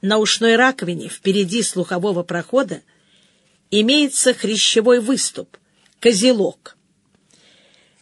на ушной раковине впереди слухового прохода имеется хрящевой выступ, козелок.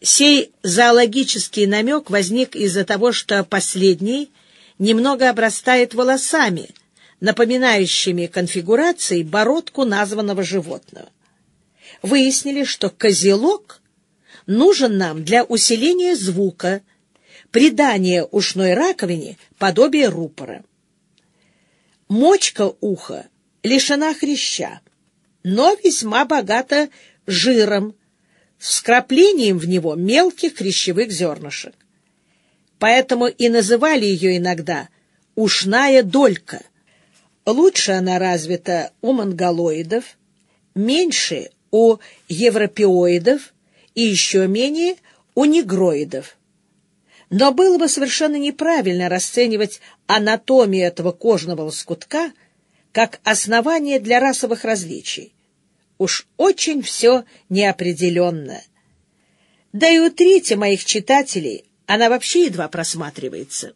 Сей зоологический намек возник из-за того, что последний немного обрастает волосами, напоминающими конфигурацией бородку названного животного. Выяснили, что козелок нужен нам для усиления звука, придания ушной раковине подобия рупора. Мочка уха лишена хряща, но весьма богата жиром, с вкраплением в него мелких хрящевых зернышек. Поэтому и называли ее иногда «ушная долька». Лучше она развита у монголоидов, меньше у европеоидов и еще менее у негроидов. Но было бы совершенно неправильно расценивать анатомию этого кожного лоскутка как основание для расовых различий. Уж очень все неопределенно. Да и у трети моих читателей она вообще едва просматривается.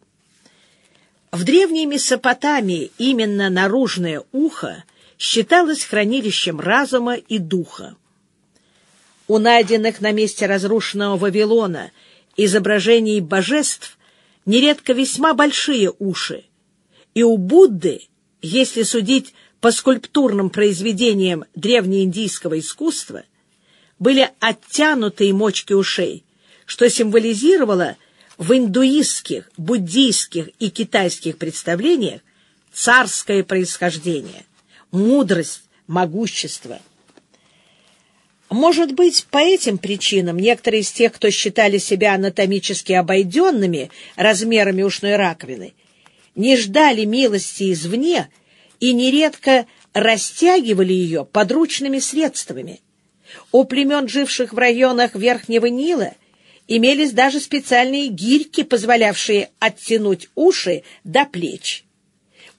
В древней Месопотамии именно наружное ухо считалось хранилищем разума и духа. У найденных на месте разрушенного Вавилона – изображений божеств нередко весьма большие уши, и у Будды, если судить по скульптурным произведениям древнеиндийского искусства, были оттянутые мочки ушей, что символизировало в индуистских, буддийских и китайских представлениях царское происхождение, мудрость, могущество – может быть, по этим причинам некоторые из тех, кто считали себя анатомически обойденными размерами ушной раковины, не ждали милости извне и нередко растягивали ее подручными средствами. У племен, живших в районах Верхнего Нила, имелись даже специальные гирьки, позволявшие оттянуть уши до плеч.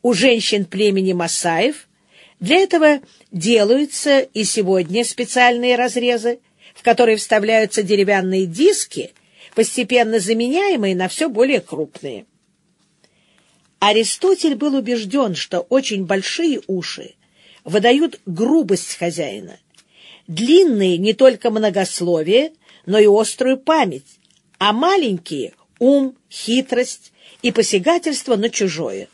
У женщин племени Масаев для этого делаются и сегодня специальные разрезы, в которые вставляются деревянные диски, постепенно заменяемые на все более крупные. Аристотель был убежден, что очень большие уши выдают грубость хозяина, длинные не только многословие, но и острую память, а маленькие — ум, хитрость и посягательство на чужое.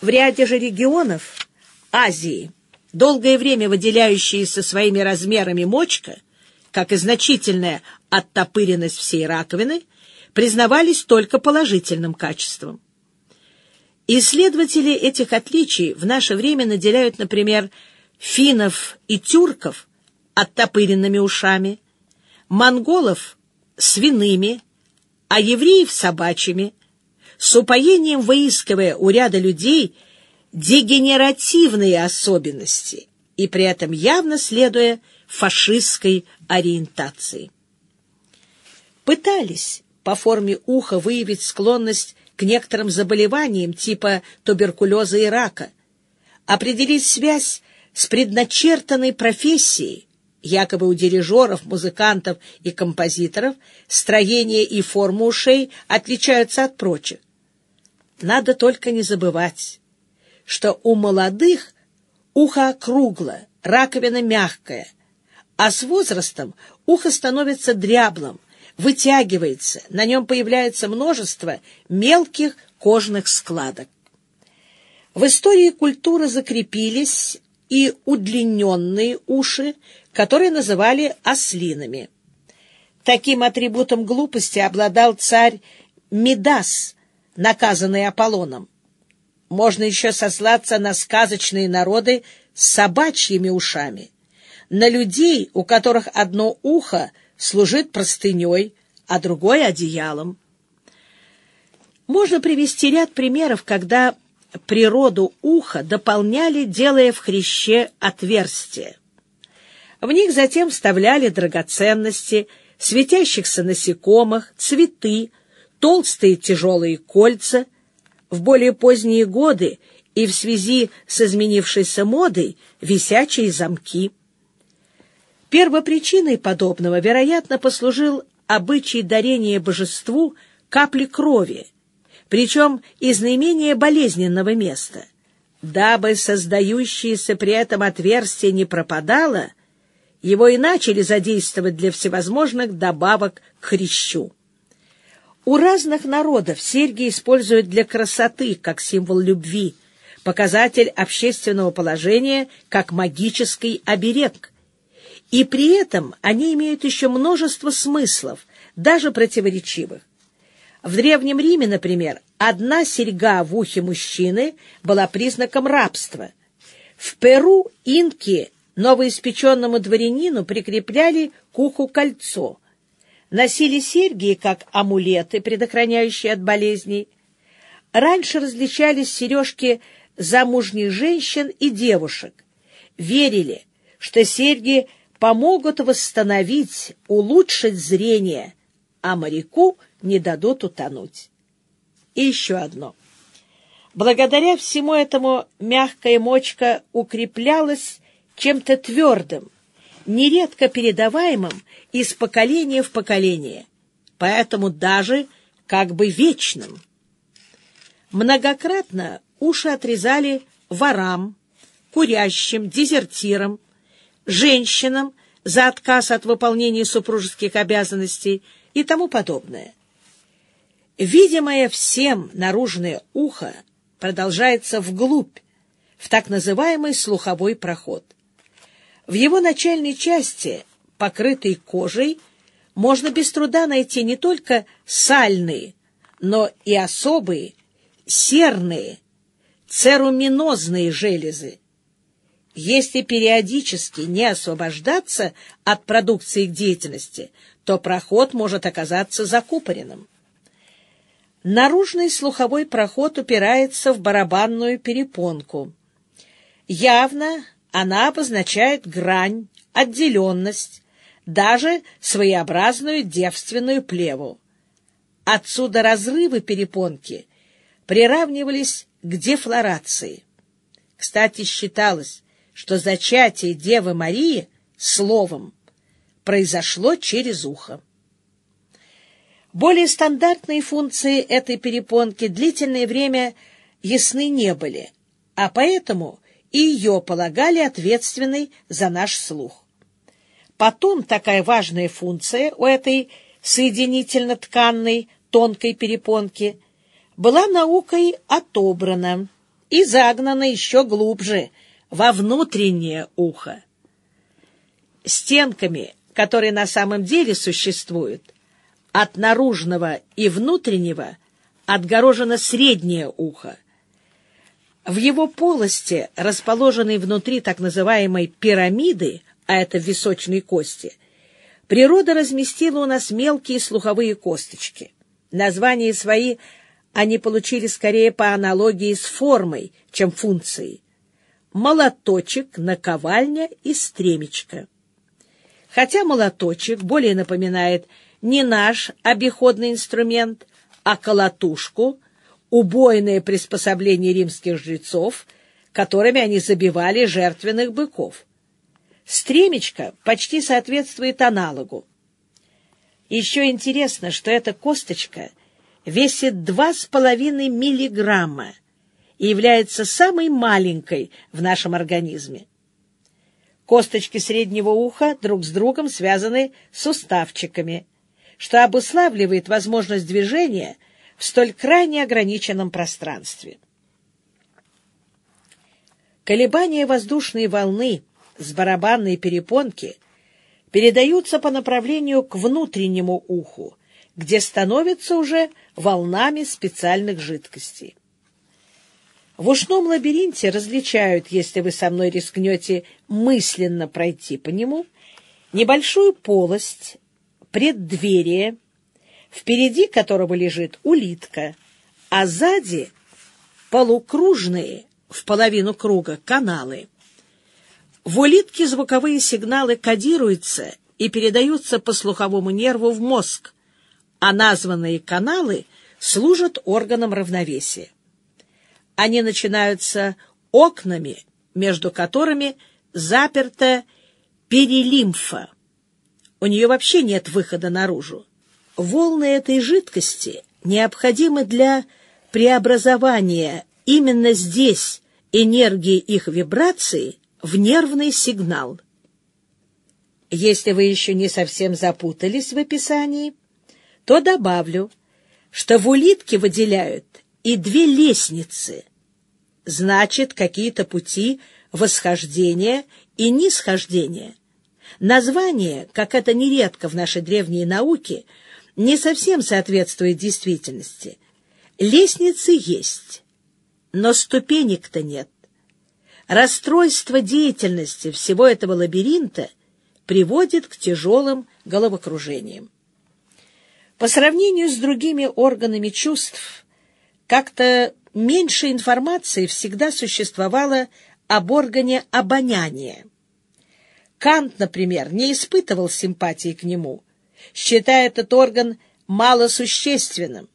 В ряде же регионов Азии, долгое время выделяющаяся своими размерами мочка, как и значительная оттопыренность всей раковины, признавались только положительным качеством. Исследователи этих отличий в наше время наделяют, например, финнов и тюрков оттопыренными ушами, монголов — свиными, а евреев — собачьими, с упоением выискивая у ряда людей — дегенеративные особенности и при этом явно следуя фашистской ориентации. Пытались по форме уха выявить склонность к некоторым заболеваниям типа туберкулеза и рака, определить связь с предначертанной профессией, якобы у дирижеров, музыкантов и композиторов строение и форма ушей отличаются от прочих. Надо только не забывать, что у молодых ухо округло, раковина мягкая, а с возрастом ухо становится дряблым, вытягивается, на нем появляется множество мелких кожных складок. В истории культуры закрепились и удлиненные уши, которые называли ослинами. Таким атрибутом глупости обладал царь Мидас, наказанный Аполлоном можно еще сослаться на сказочные народы с собачьими ушами, на людей, у которых одно ухо служит простыней, а другое — одеялом. Можно привести ряд примеров, когда природу уха дополняли, делая в хряще отверстия. В них затем вставляли драгоценности, светящихся насекомых, цветы, толстые тяжелые кольца, в более поздние годы и в связи с изменившейся модой висячие замки. Первопричиной подобного, вероятно, послужил обычай дарения божеству капли крови, причем из наименее болезненного места, Дабы создающееся при этом отверстие не пропадало, его и начали задействовать для всевозможных добавок к хрящу. У разных народов серьги используют для красоты, как символ любви, показатель общественного положения, как магический оберег. И при этом они имеют еще множество смыслов, даже противоречивых. В Древнем Риме, например, одна серьга в ухе мужчины была признаком рабства. В Перу инки новоиспеченному дворянину прикрепляли к уху кольцо. Носили серьги как амулеты, предохраняющие от болезней. Раньше различались сережки замужних женщин и девушек. Верили, что серьги помогут восстановить, улучшить зрение, а моряку — не дадут утонуть. И еще одно. Благодаря всему этому мягкая мочка укреплялась чем-то твердым, нередко передаваемым из поколения в поколение, поэтому даже как бы вечным. Многократно уши отрезали ворам, курящим, дезертирам, женщинам за отказ от выполнения супружеских обязанностей и тому подобное. Видимое всем наружное ухо продолжается вглубь, в так называемый слуховой проход. В его начальной части, покрытой кожей, можно без труда найти не только сальные, но и особые серные, церуминозные железы. Если периодически не освобождаться от продукции их деятельности, то проход может оказаться закупоренным. Наружный слуховой проход упирается в барабанную перепонку. Явно она обозначает грань, отделенность, даже своеобразную девственную плеву. Отсюда разрывы перепонки приравнивались к дефлорации. Кстати, считалось, что зачатие Девы Марии словом произошло через ухо. Более стандартные функции этой перепонки длительное время ясны не были, а поэтому и ее полагали ответственной за наш слух. Потом такая важная функция у этой соединительно-тканной тонкой перепонки была наукой отобрана и загнана еще глубже, во внутреннее ухо. Стенками, которые на самом деле существуют, от наружного и внутреннего отгорожено среднее ухо. В его полости, расположенной внутри так называемой пирамиды, а это височные кости, природа разместила у нас мелкие слуховые косточки. Названия свои они получили скорее по аналогии с формой, чем функцией. Молоточек, наковальня и стремечко. Хотя молоточек более напоминает не наш обиходный инструмент, а колотушку, убойное приспособление римских жрецов, которыми они забивали жертвенных быков. Стремечко почти соответствует аналогу. Еще интересно, что эта косточка весит два с половиной миллиграмма и является самой маленькой в нашем организме. Косточки среднего уха друг с другом связаны суставчиками – что обуславливает возможность движения в столь крайне ограниченном пространстве. Колебания воздушной волны с барабанной перепонки передаются по направлению к внутреннему уху, где становятся уже волнами специальных жидкостей. В ушном лабиринте различают, если вы со мной рискнете мысленно пройти по нему, небольшую полость преддверие, впереди которого лежит улитка, а сзади полукружные в половину круга каналы. В улитке звуковые сигналы кодируются и передаются по слуховому нерву в мозг, а названные каналы служат органом равновесия. Они начинаются окнами, между которыми заперта перилимфа. У нее вообще нет выхода наружу. Волны этой жидкости необходимы для преобразования именно здесь энергии их вибрации в нервный сигнал. Если вы еще не совсем запутались в описании, то добавлю, что в улитке выделяют и две лестницы, значит, какие-то пути восхождения и нисхождения. Название, как это нередко в нашей древней науке, не совсем соответствует действительности. Лестницы есть, но ступенек-то нет. Расстройство деятельности всего этого лабиринта приводит к тяжелым головокружениям. По сравнению с другими органами чувств, как-то меньше информации всегда существовало об органе обоняния. Кант, например, не испытывал симпатии к нему, считая этот орган малосущественным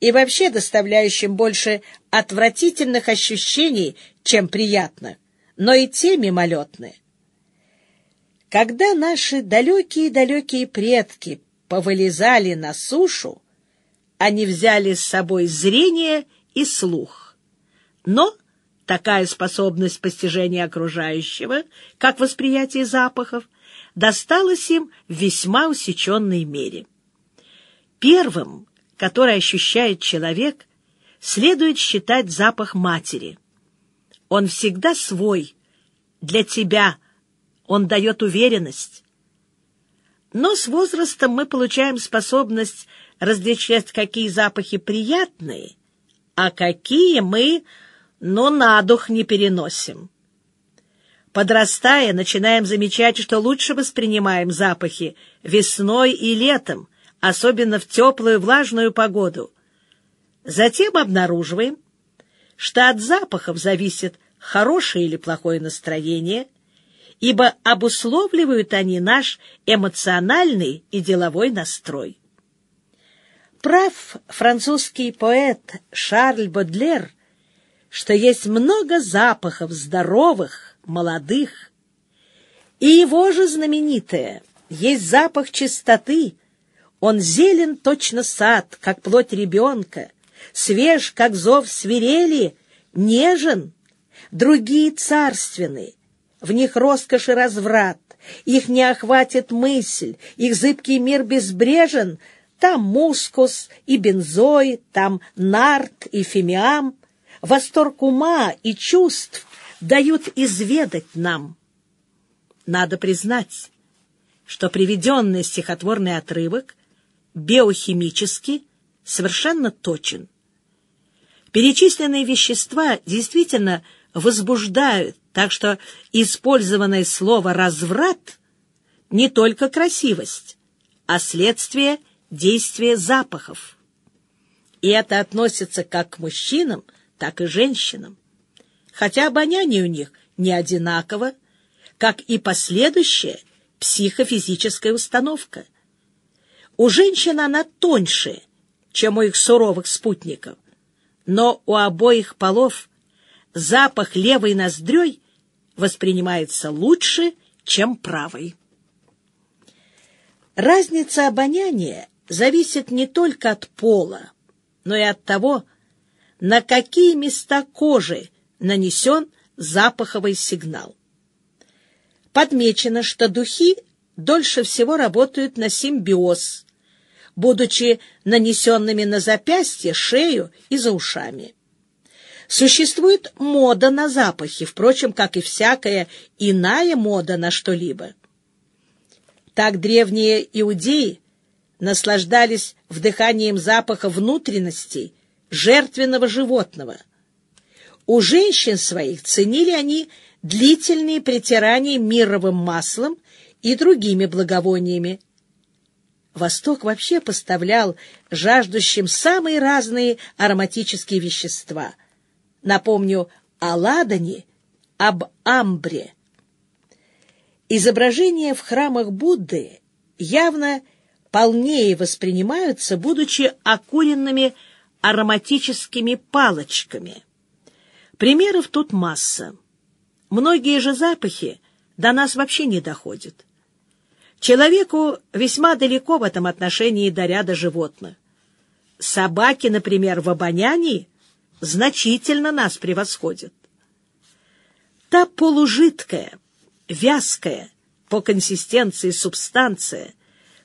и вообще доставляющим больше отвратительных ощущений, чем приятных, но и те мимолетные. Когда наши далекие-далекие предки повылезали на сушу, они взяли с собой зрение и слух. Но такая способность постижения окружающего, как восприятие запахов, досталась им в весьма усеченной мере. Первым, который ощущает человек, следует считать запах матери. Он всегда свой, для тебя, он дает уверенность. Но с возрастом мы получаем способность различать, какие запахи приятные, а какие мы, ну, на дух не переносим. Подрастая, начинаем замечать, что лучше воспринимаем запахи весной и летом, особенно в теплую влажную погоду. Затем обнаруживаем, что от запахов зависит хорошее или плохое настроение, ибо обусловливают они наш эмоциональный и деловой настрой. Прав французский поэт Шарль Бодлер, что есть много запахов здоровых, молодых, и его же знаменитое есть запах чистоты. Он зелен точно сад, как плоть ребенка, свеж, как зов свирели, нежен, другие царственные, в них роскошь и разврат, их не охватит мысль, их зыбкий мир безбрежен, там мускус и бензой, там нарт и фимиам, восторг ума и чувств дают изведать нам. Надо признать, что приведенный стихотворный отрывок биохимически совершенно точен. Перечисленные вещества действительно возбуждают, так что использованное слово «разврат» не только красивость, а следствие действия запахов. И это относится как к мужчинам, так и женщинам. Хотя обоняние у них не одинаково, как и последующая психофизическая установка. У женщин она тоньше, чем у их суровых спутников, но у обоих полов запах левой ноздрёй воспринимается лучше, чем правой. Разница обоняния зависит не только от пола, но и от того, на какие места кожи нанесен запаховый сигнал. Подмечено, что духи дольше всего работают на симбиоз, будучи нанесенными на запястье, шею и за ушами. Существует мода на запахи, впрочем, как и всякая иная мода на что-либо. Так древние иудеи наслаждались вдыханием запаха внутренностей жертвенного животного. У женщин своих ценили они длительные притирания мировым маслом и другими благовониями. Восток вообще поставлял жаждущим самые разные ароматические вещества — Напомню о ладане, об амбре. Изображения в храмах Будды явно полнее воспринимаются, будучи окуренными ароматическими палочками. Примеров тут масса. Многие же запахи до нас вообще не доходят. Человеку весьма далеко в этом отношении до ряда животных. Собаки, например, в обонянии значительно нас превосходят. Та полужидкая, вязкая по консистенции субстанция,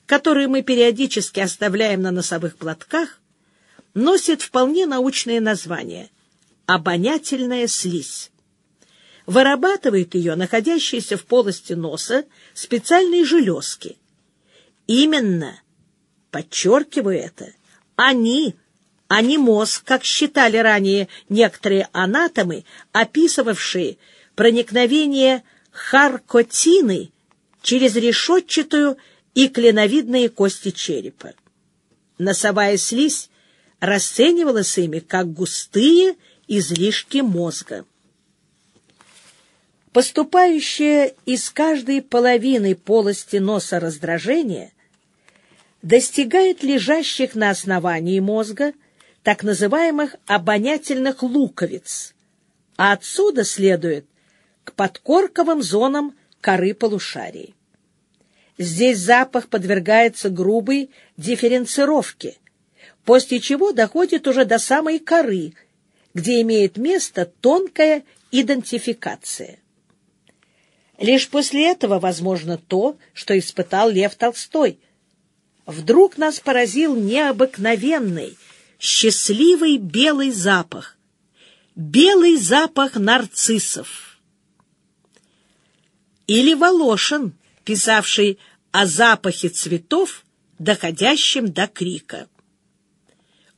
которую мы периодически оставляем на носовых платках, носит вполне научное название — обонятельная слизь. Вырабатывает ее находящиеся в полости носа специальные железки. Именно, подчеркиваю это, они, а не мозг, как считали ранее некоторые анатомы, описывавшие проникновение харкотины через решетчатую и кленовидные кости черепа. Носовая слизь расценивалась ими как густые излишки мозга. Поступающее из каждой половины полости носа раздражение достигает лежащих на основании мозга так называемых обонятельных луковиц, а отсюда следует к подкорковым зонам коры полушарий. Здесь запах подвергается грубой дифференцировке, после чего доходит уже до самой коры, где имеет место тонкая идентификация. Лишь после этого возможно то, что испытал Лев Толстой. Вдруг нас поразил необыкновенный, счастливый белый запах. Белый запах нарциссов. Или Волошин, писавший о запахе цветов, доходящем до крика.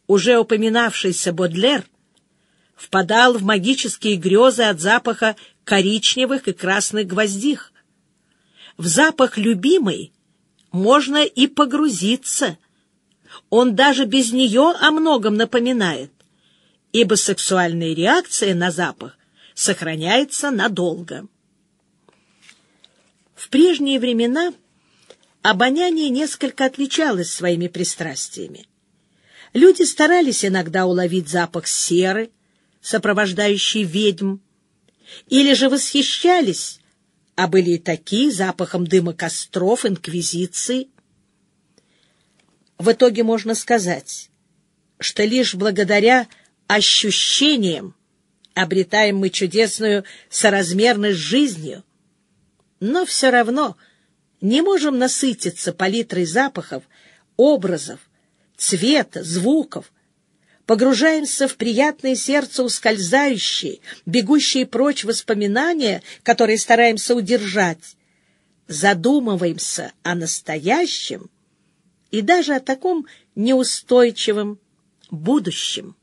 Уже упоминавшийся Бодлер впадал в магические грезы от запаха коричневых и красных гвоздих. В запах любимый можно и погрузиться. Он даже без нее о многом напоминает, ибо сексуальная реакция на запах сохраняется надолго. В прежние времена обоняние несколько отличалось своими пристрастиями. Люди старались иногда уловить запах серы, сопровождающий ведьм, или же восхищались, а были и такие, запахом дыма костров, инквизиции. В итоге можно сказать, что лишь благодаря ощущениям обретаем мы чудесную соразмерность с жизнью, но все равно не можем насытиться палитрой запахов, образов, цвета, звуков, погружаемся в приятное сердце ускользающие, бегущие прочь воспоминания, которые стараемся удержать, задумываемся о настоящем и даже о таком неустойчивом будущем.